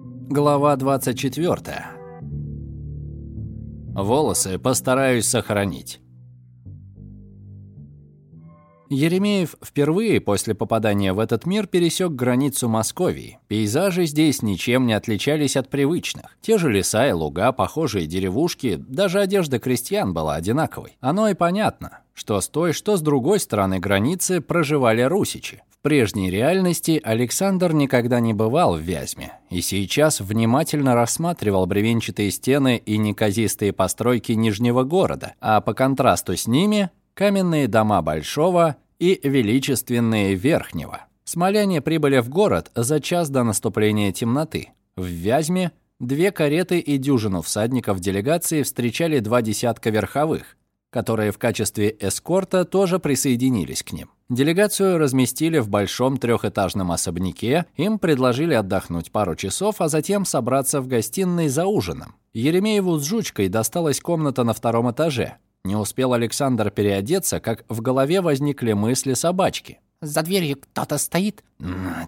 Глава 24. Волосы постараюсь сохранить. Еремеев впервые после попадания в этот мир пересек границу Московии. Пейзажи здесь ничем не отличались от привычных. Те же леса и луга, похожие деревушки, даже одежда крестьян была одинаковой. Оно и понятно, что с той, что с другой стороны границы проживали русичи. В прежней реальности Александр никогда не бывал в Вязьме и сейчас внимательно рассматривал бревенчатые стены и неказистые постройки Нижнего города, а по контрасту с ними – каменные дома Большого и величественные Верхнего. Смоляне прибыли в город за час до наступления темноты. В Вязьме две кареты и дюжину всадников делегации встречали два десятка верховых, которые в качестве эскорта тоже присоединились к ним. Делегацию разместили в большом трехэтажном особняке, им предложили отдохнуть пару часов, а затем собраться в гостиной за ужином. Еремееву с жучкой досталась комната на втором этаже. Не успел Александр переодеться, как в голове возникли мысли собачки. «За дверью кто-то стоит?»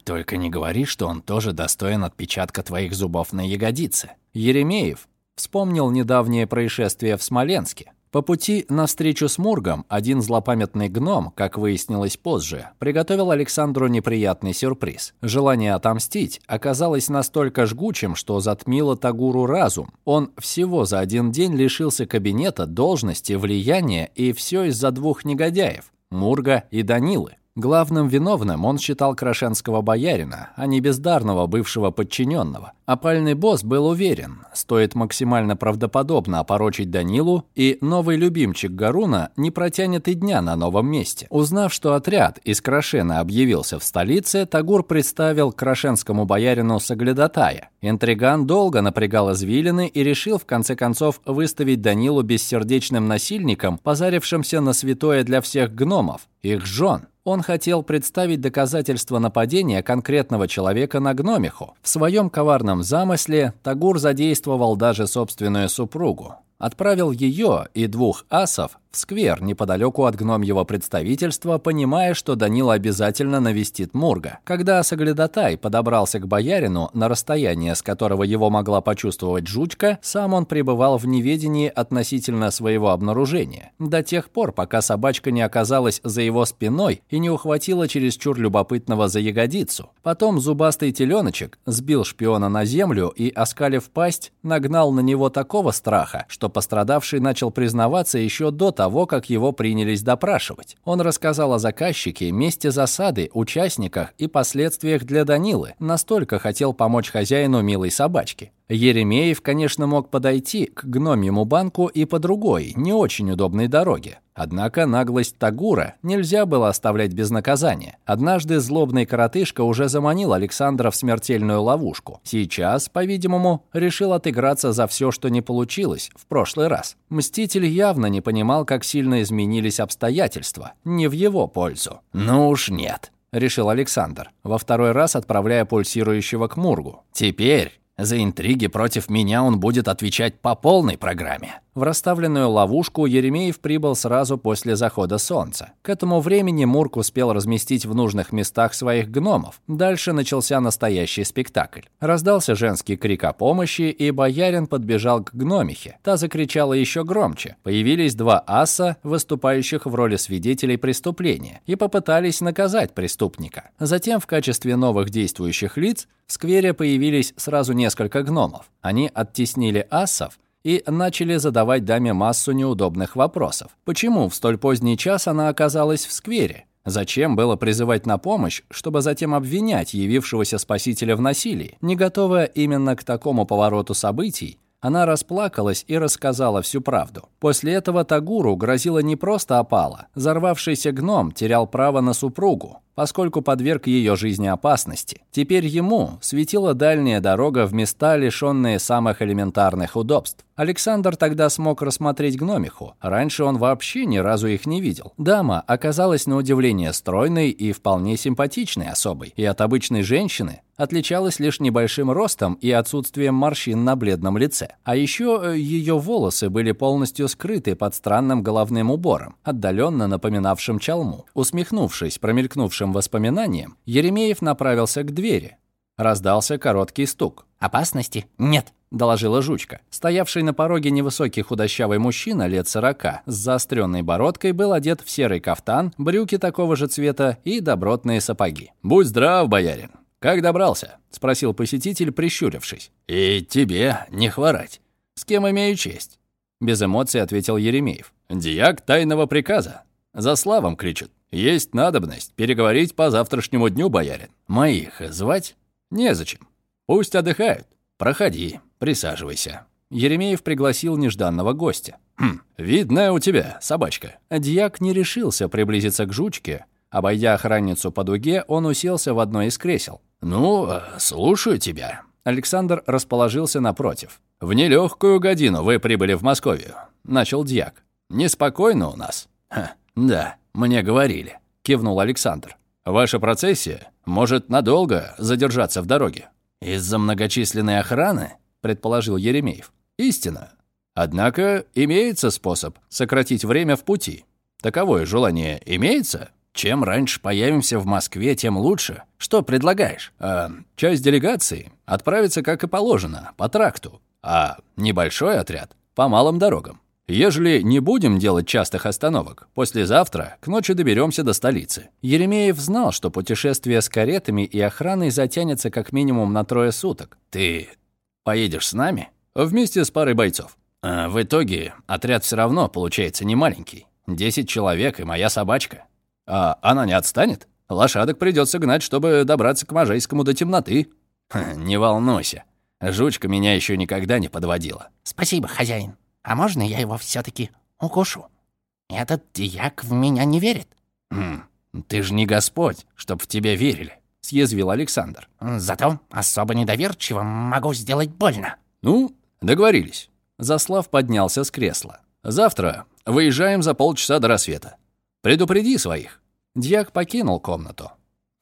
«Только не говори, что он тоже достоин отпечатка твоих зубов на ягодице». Еремеев вспомнил недавнее происшествие в Смоленске. По пути на встречу с Мургом один злопамятный гном, как выяснилось позже, приготовил Александру неприятный сюрприз. Желание отомстить оказалось настолько жгучим, что затмило Тагуру разум. Он всего за один день лишился кабинета, должности, влияния, и все из-за двух негодяев – Мурга и Данилы. Главным виновным он считал крашенского боярина, а не бездарного бывшего подчиненного. Опальный босс был уверен, стоит максимально правдоподобно опорочить Данилу, и новый любимчик Гаруна не протянет и дня на новом месте. Узнав, что отряд из Крашена объявился в столице, Тагур представил крашенскому боярину Саглядатая. Интриган долго напрягал извилины и решил в конце концов выставить Данилу бессердечным насильником, позарившимся на святое для всех гномов, их жен. Он хотел представить доказательства нападения конкретного человека на гномиху. В своем коварном замысле Тагур задействовал даже собственную супругу. Отправил ее и двух асов в сквер неподалеку от гномьего представительства, понимая, что Данила обязательно навестит Мурга. Когда Саглядатай подобрался к боярину на расстояние, с которого его могла почувствовать жучка, сам он пребывал в неведении относительно своего обнаружения. До тех пор, пока собачка не оказалась за его спиной и не ухватила чересчур любопытного за ягодицу. Потом зубастый теленочек сбил шпиона на землю и, оскалив пасть, нагнал на него такого страха, что пострадавший начал признаваться еще до того, как его принялись допрашивать. Он рассказал о заказчике, месте засады, участниках и последствиях для Данилы. Настолько хотел помочь хозяину милой собачки. Еремеев, конечно, мог подойти к гномьему банку и по другой, не очень удобной дороге. Однако наглость Тагура нельзя было оставлять без наказания. Однажды злобный коротышка уже заманил Александра в смертельную ловушку. Сейчас, по-видимому, решил отыграться за все, что не получилось в прошлый раз. Мститель явно не понимал, как сильно изменились обстоятельства. Не в его пользу. «Ну уж нет», — решил Александр, во второй раз отправляя пульсирующего к Мургу. «Теперь за интриги против меня он будет отвечать по полной программе. В расставленную ловушку Еремеев прибыл сразу после захода солнца. К этому времени Мурк успел разместить в нужных местах своих гномов. Дальше начался настоящий спектакль. Раздался женский крик о помощи, и боярин подбежал к гномихе. Та закричала еще громче. Появились два аса, выступающих в роли свидетелей преступления, и попытались наказать преступника. Затем в качестве новых действующих лиц в сквере появились сразу несколько гномов. Они оттеснили асов, и начали задавать даме массу неудобных вопросов. Почему в столь поздний час она оказалась в сквере? Зачем было призывать на помощь, чтобы затем обвинять явившегося спасителя в насилии? Не готовая именно к такому повороту событий, она расплакалась и рассказала всю правду. После этого Тагуру грозила не просто опала. Взорвавшийся гном терял право на супругу поскольку подверг ее жизни опасности. Теперь ему светила дальняя дорога в места, лишенные самых элементарных удобств. Александр тогда смог рассмотреть гномиху. Раньше он вообще ни разу их не видел. Дама оказалась на удивление стройной и вполне симпатичной особой, и от обычной женщины отличалась лишь небольшим ростом и отсутствием морщин на бледном лице. А еще э, ее волосы были полностью скрыты под странным головным убором, отдаленно напоминавшим чалму. Усмехнувшись промелькнувшим воспоминанием, Еремеев направился к двери. Раздался короткий стук. «Опасности нет», — доложила жучка. Стоявший на пороге невысокий худощавый мужчина лет сорока с заостренной бородкой был одет в серый кафтан, брюки такого же цвета и добротные сапоги. «Будь здрав, боярин! Как добрался?» — спросил посетитель, прищурившись. «И тебе не хворать. С кем имею честь?» Без эмоций ответил Еремеев. «Дьяк тайного приказа. За славом кричат. Есть надобность переговорить по завтрашнему дню, боярин. Моих звать? Незачем. Пусть отдыхают. Проходи, присаживайся». Еремеев пригласил нежданного гостя. «Хм, видная у тебя собачка». Дьяк не решился приблизиться к жучке. Обойдя охранницу по дуге, он уселся в одно из кресел. «Ну, э, слушаю тебя». Александр расположился напротив. «В нелегкую годину вы прибыли в Московию», — начал дьяк. «Неспокойно у нас». «Ха, да, мне говорили», — кивнул Александр. «Ваша процессия может надолго задержаться в дороге». «Из-за многочисленной охраны?» — предположил Еремеев. «Истина. Однако имеется способ сократить время в пути. Таковое желание имеется? Чем раньше появимся в Москве, тем лучше. Что предлагаешь? Э, часть делегации отправится, как и положено, по тракту, а небольшой отряд — по малым дорогам. Ежели не будем делать частых остановок, послезавтра к ночи доберемся до столицы. Еремеев знал, что путешествие с каретами и охраной затянется как минимум на трое суток. Ты поедешь с нами? Вместе с парой бойцов. А в итоге отряд все равно получается не маленький. Десять человек и моя собачка. А она не отстанет? Лошадок придется гнать, чтобы добраться к Можайскому до темноты. не волнуйся. Жучка меня еще никогда не подводила. «Спасибо, хозяин», а можно я его все таки укушу? Этот дьяк в меня не верит». «Хм, ты же не Господь, чтоб в тебя верили», — съязвил Александр. «Зато особо недоверчиво могу сделать больно». «Ну, договорились». Заслав поднялся с кресла. «Завтра выезжаем за полчаса до рассвета. Предупреди своих». Дьяк покинул комнату.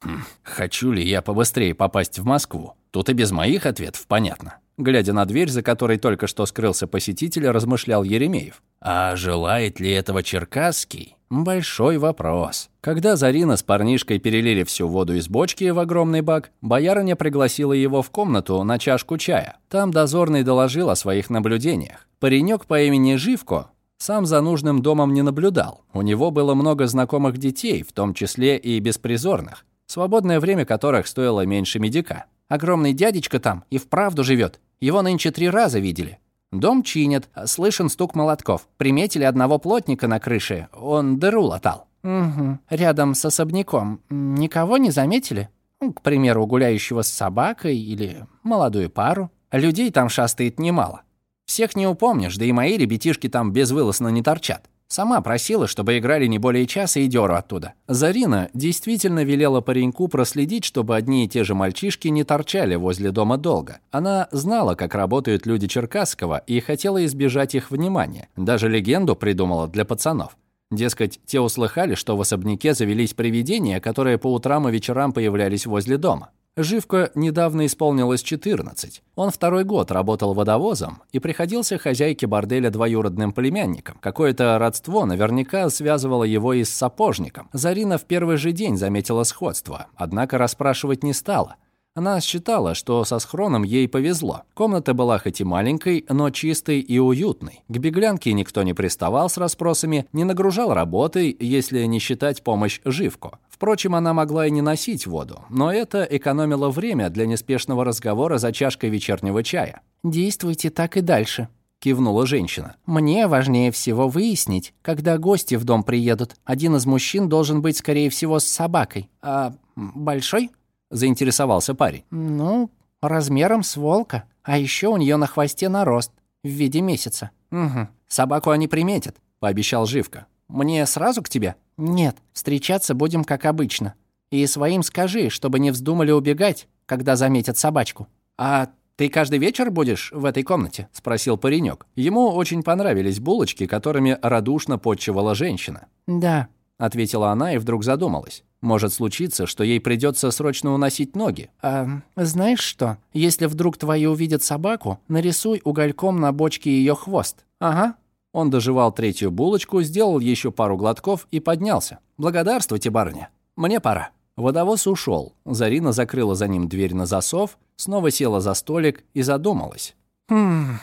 Хм, «Хочу ли я побыстрее попасть в Москву? Тут и без моих ответов понятно». Глядя на дверь, за которой только что скрылся посетитель, размышлял Еремеев. А желает ли этого Черкасский? Большой вопрос. Когда Зарина с парнишкой перелили всю воду из бочки в огромный бак, боярыня пригласила его в комнату на чашку чая. Там дозорный доложил о своих наблюдениях. Паренек по имени Живко сам за нужным домом не наблюдал. У него было много знакомых детей, в том числе и беспризорных, свободное время которых стоило меньше медика. Огромный дядечка там и вправду живет. Его нынче три раза видели. Дом чинят, слышен стук молотков. Приметили одного плотника на крыше, он дыру латал. Угу. Рядом с особняком. Никого не заметили? Ну, к примеру, гуляющего с собакой или молодую пару. Людей там шастает немало. Всех не упомнишь, да и мои ребятишки там безвылазно не торчат. Сама просила, чтобы играли не более часа и дёру оттуда. Зарина действительно велела пареньку проследить, чтобы одни и те же мальчишки не торчали возле дома долго. Она знала, как работают люди Черкасского и хотела избежать их внимания. Даже легенду придумала для пацанов. Дескать, те услыхали, что в особняке завелись привидения, которые по утрам и вечерам появлялись возле дома. Живко недавно исполнилось 14. Он второй год работал водовозом и приходился хозяйке борделя двоюродным племянником. Какое-то родство наверняка связывало его и с сапожником. Зарина в первый же день заметила сходство, однако расспрашивать не стала. Она считала, что со схроном ей повезло. Комната была хоть и маленькой, но чистой и уютной. К беглянке никто не приставал с расспросами, не нагружал работой, если не считать помощь Живку. Впрочем, она могла и не носить воду, но это экономило время для неспешного разговора за чашкой вечернего чая. «Действуйте так и дальше», — кивнула женщина. «Мне важнее всего выяснить, когда гости в дом приедут. Один из мужчин должен быть, скорее всего, с собакой. А большой?» — заинтересовался парень. «Ну, размером с волка. А еще у нее на хвосте нарост в виде месяца». «Угу. Собаку они приметят», — пообещал Живка. «Мне сразу к тебе?» «Нет, встречаться будем как обычно. И своим скажи, чтобы не вздумали убегать, когда заметят собачку». «А ты каждый вечер будешь в этой комнате?» — спросил паренек. Ему очень понравились булочки, которыми радушно подчевала женщина. «Да», — ответила она и вдруг задумалась. Может случиться, что ей придется срочно уносить ноги. А знаешь что? Если вдруг твои увидят собаку, нарисуй угольком на бочке ее хвост. Ага, он доживал третью булочку, сделал еще пару глотков и поднялся. «Благодарствуйте, барыня. Мне пора». Водовоз ушел. Зарина закрыла за ним дверь на засов, снова села за столик и задумалась. «Хм,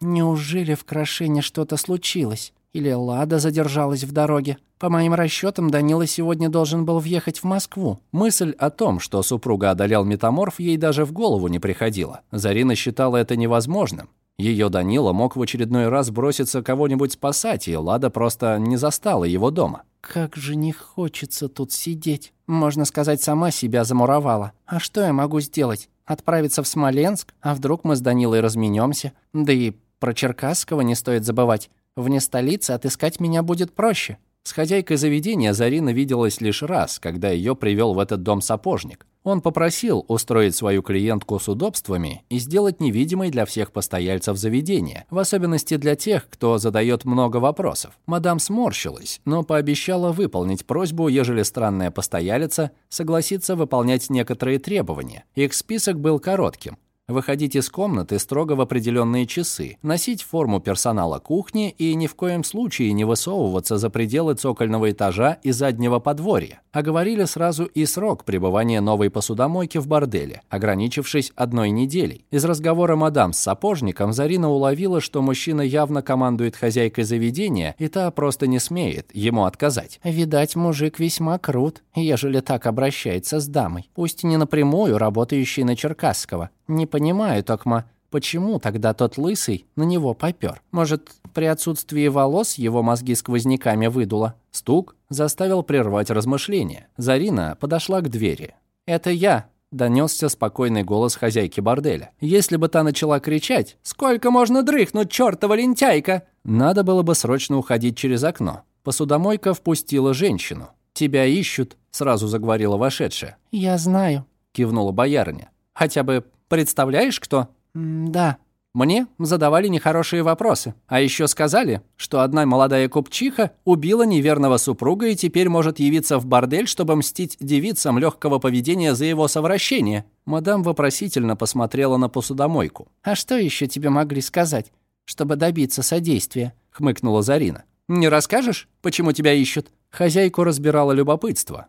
неужели в Крашине что-то случилось? Или Лада задержалась в дороге? По моим расчетам, Данила сегодня должен был въехать в Москву». Мысль о том, что супруга одолел метаморф, ей даже в голову не приходила. Зарина считала это невозможным. Ее Данила мог в очередной раз броситься кого-нибудь спасать, и Лада просто не застала его дома. «Как же не хочется тут сидеть. Можно сказать, сама себя замуровала. А что я могу сделать? Отправиться в Смоленск? А вдруг мы с Данилой разменемся? Да и про Черкасского не стоит забывать. Вне столицы отыскать меня будет проще». С хозяйкой заведения Зарина виделась лишь раз, когда ее привел в этот дом сапожник. Он попросил устроить свою клиентку с удобствами и сделать невидимой для всех постояльцев заведения, в особенности для тех, кто задает много вопросов. Мадам сморщилась, но пообещала выполнить просьбу, ежели странная постоялица согласится выполнять некоторые требования. Их список был коротким выходить из комнаты строго в определенные часы, носить форму персонала кухни и ни в коем случае не высовываться за пределы цокольного этажа и заднего подворья. Оговорили сразу и срок пребывания новой посудомойки в борделе, ограничившись одной неделей. Из разговора мадам с сапожником Зарина уловила, что мужчина явно командует хозяйкой заведения, и та просто не смеет ему отказать. «Видать, мужик весьма крут, ежели так обращается с дамой, пусть не напрямую работающий на Черкасского. Не понимаю, Токма, почему тогда тот лысый на него попёр? Может, при отсутствии волос его мозги сквозняками выдуло? Стук заставил прервать размышления. Зарина подошла к двери. «Это я», — донесся спокойный голос хозяйки борделя. Если бы та начала кричать «Сколько можно дрыхнуть, чёртова лентяйка!» Надо было бы срочно уходить через окно. Посудомойка впустила женщину. «Тебя ищут», — сразу заговорила вошедшая. «Я знаю», — кивнула боярня. «Хотя бы Представляешь, кто?» «Да». Мне задавали нехорошие вопросы. А еще сказали, что одна молодая купчиха убила неверного супруга и теперь может явиться в бордель, чтобы мстить девицам легкого поведения за его совращение. Мадам вопросительно посмотрела на посудомойку. «А что еще тебе могли сказать, чтобы добиться содействия?» — хмыкнула Зарина. «Не расскажешь, почему тебя ищут?» Хозяйку разбирало любопытство.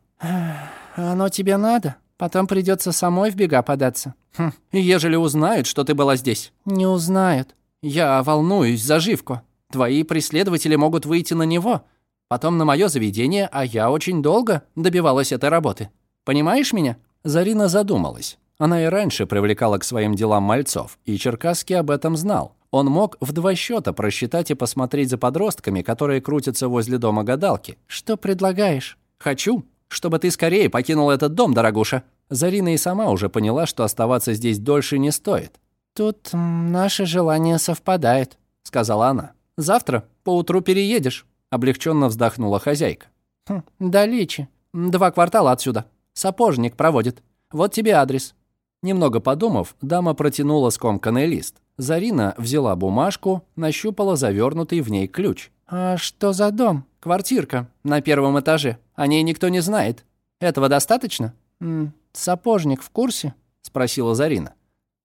«Оно тебе надо?» Потом придется самой в бега податься. Хм, ежели узнают, что ты была здесь. Не узнают. Я волнуюсь за Живку. Твои преследователи могут выйти на него, потом на мое заведение, а я очень долго добивалась этой работы. Понимаешь меня? Зарина задумалась. Она и раньше привлекала к своим делам мальцов, и Черкасский об этом знал. Он мог в два счета просчитать и посмотреть за подростками, которые крутятся возле дома гадалки. «Что предлагаешь?» «Хочу, чтобы ты скорее покинул этот дом, дорогуша». Зарина и сама уже поняла, что оставаться здесь дольше не стоит. «Тут наши желания совпадают», — сказала она. «Завтра поутру переедешь», — облегченно вздохнула хозяйка. «Хм, далече. Два квартала отсюда. Сапожник проводит. Вот тебе адрес». Немного подумав, дама протянула скомканный лист. Зарина взяла бумажку, нащупала завернутый в ней ключ. «А что за дом?» «Квартирка на первом этаже. О ней никто не знает. Этого достаточно?» «Сапожник в курсе?» — спросила Зарина.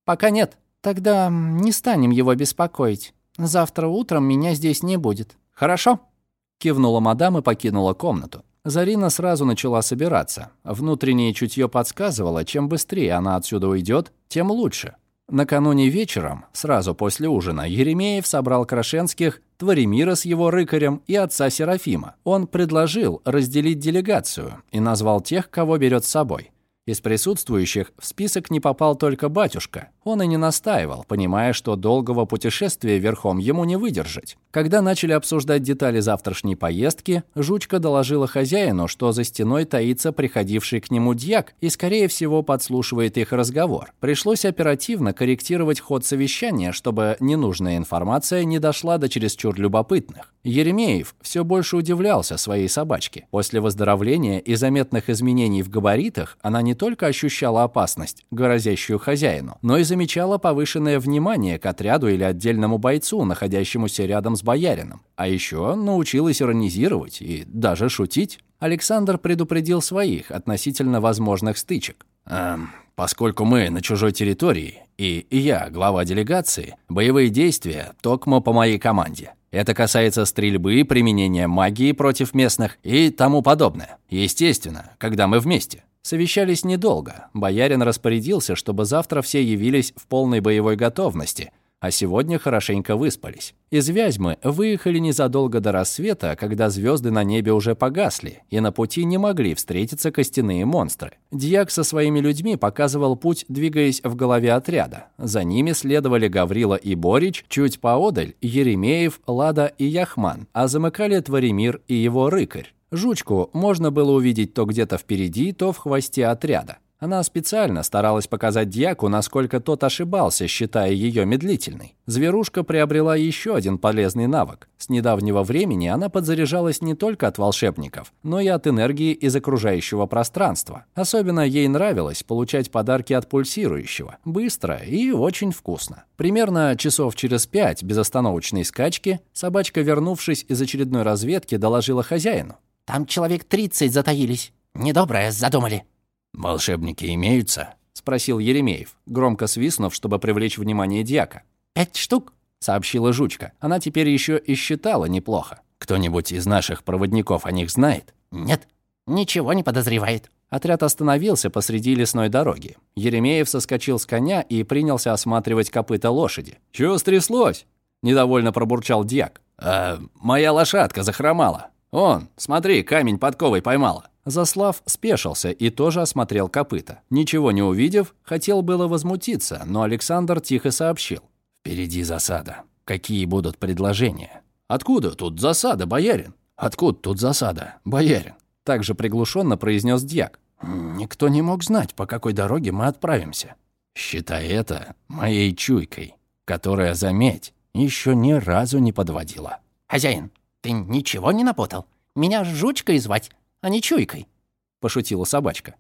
«Пока нет. Тогда не станем его беспокоить. Завтра утром меня здесь не будет». «Хорошо», — кивнула мадам и покинула комнату. Зарина сразу начала собираться. Внутреннее чутье подсказывало, чем быстрее она отсюда уйдет, тем лучше. Накануне вечером, сразу после ужина, Еремеев собрал Крашенских, Творимира с его рыкарем и отца Серафима. Он предложил разделить делегацию и назвал тех, кого берет с собой. Из присутствующих в список не попал только батюшка. Он и не настаивал, понимая, что долгого путешествия верхом ему не выдержать. Когда начали обсуждать детали завтрашней поездки, Жучка доложила хозяину, что за стеной таится приходивший к нему дьяк и, скорее всего, подслушивает их разговор. Пришлось оперативно корректировать ход совещания, чтобы ненужная информация не дошла до чересчур любопытных. Еремеев все больше удивлялся своей собачке. После выздоровления и заметных изменений в габаритах она не только ощущала опасность, грозящую хозяину, но и замечала повышенное внимание к отряду или отдельному бойцу, находящемуся рядом с боярином. А еще научилась иронизировать и даже шутить. Александр предупредил своих относительно возможных стычек. «Эм, поскольку мы на чужой территории, и я глава делегации, боевые действия токмо по моей команде. Это касается стрельбы, применения магии против местных и тому подобное. Естественно, когда мы вместе. Совещались недолго. Боярин распорядился, чтобы завтра все явились в полной боевой готовности, а сегодня хорошенько выспались. Из Вязьмы выехали незадолго до рассвета, когда звезды на небе уже погасли, и на пути не могли встретиться костяные монстры. Дьяк со своими людьми показывал путь, двигаясь в голове отряда. За ними следовали Гаврила и Борич, чуть поодаль – Еремеев, Лада и Яхман, а замыкали Творимир и его рыкарь. Жучку можно было увидеть то где-то впереди, то в хвосте отряда. Она специально старалась показать дьяку, насколько тот ошибался, считая ее медлительной. Зверушка приобрела еще один полезный навык. С недавнего времени она подзаряжалась не только от волшебников, но и от энергии из окружающего пространства. Особенно ей нравилось получать подарки от пульсирующего. Быстро и очень вкусно. Примерно часов через пять безостановочной скачки собачка, вернувшись из очередной разведки, доложила хозяину. «Там человек тридцать затаились. Недоброе задумали». «Волшебники имеются?» — спросил Еремеев, громко свистнув, чтобы привлечь внимание дьяка. «Пять штук?» — сообщила жучка. Она теперь еще и считала неплохо. «Кто-нибудь из наших проводников о них знает?» «Нет, ничего не подозревает». Отряд остановился посреди лесной дороги. Еремеев соскочил с коня и принялся осматривать копыта лошади. «Чего стряслось?» — недовольно пробурчал дьяк. «А, моя лошадка захромала. Он, смотри, камень подковой поймала». Заслав спешился и тоже осмотрел копыта. Ничего не увидев, хотел было возмутиться, но Александр тихо сообщил. «Впереди засада. Какие будут предложения?» «Откуда тут засада, боярин?» «Откуда тут засада, боярин?» Также приглушенно произнес дьяк. «Никто не мог знать, по какой дороге мы отправимся. Считай это моей чуйкой, которая, заметь, еще ни разу не подводила». «Хозяин, ты ничего не напутал? Меня жучкой звать?» А не чуйкой», — пошутила собачка.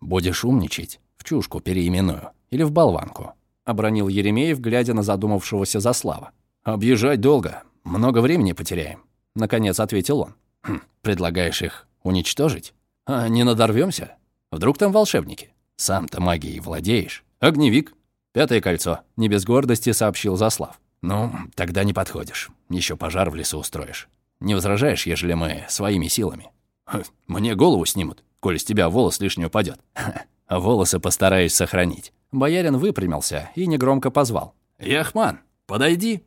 «Будешь умничать, в чушку переименую или в болванку», — обронил Еремеев, глядя на задумавшегося Заслава. «Объезжать долго, много времени потеряем», — наконец ответил он. «Хм, «Предлагаешь их уничтожить? А не надорвемся? Вдруг там волшебники? Сам-то магией владеешь. Огневик. Пятое кольцо», — не без гордости сообщил Заслав. «Ну, тогда не подходишь. Еще пожар в лесу устроишь. Не возражаешь, ежели мы своими силами?» Мне голову снимут, коль с тебя волос лишний упадет. Волосы постараюсь сохранить. Боярин выпрямился и негромко позвал. «Яхман, подойди!»